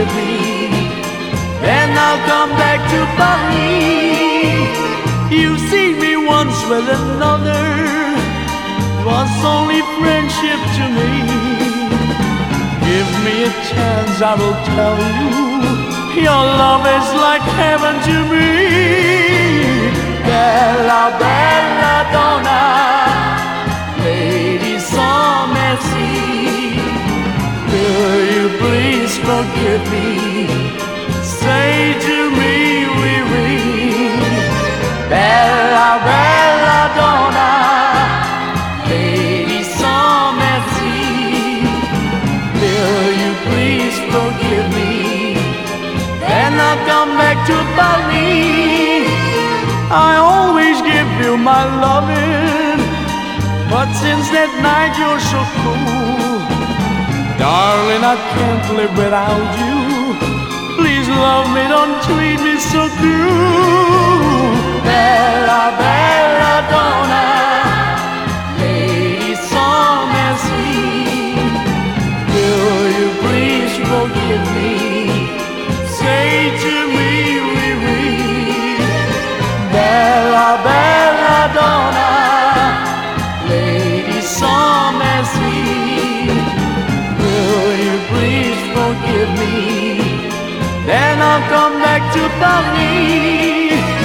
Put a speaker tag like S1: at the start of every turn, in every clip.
S1: with me. And I'll come back to Bali. You see me once with another. Was only friendship to me. Give me a chance, I will tell you. Your love is like heaven to me. Forgive me? Say to me, oui, oui. Bella, ah, bella donna, lady sans merci. Will you please forgive me? Then I'll come back to Paris. I always give you my loving, but since that night you're so cool. Darling, I can't live without you. Please love me, don't treat me so cruel. Bella, bella donna, lady sans merci. Will you please forgive me? Say to me, forgive me? Then I'll come back to Paris.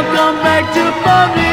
S1: I'll come back to Paris.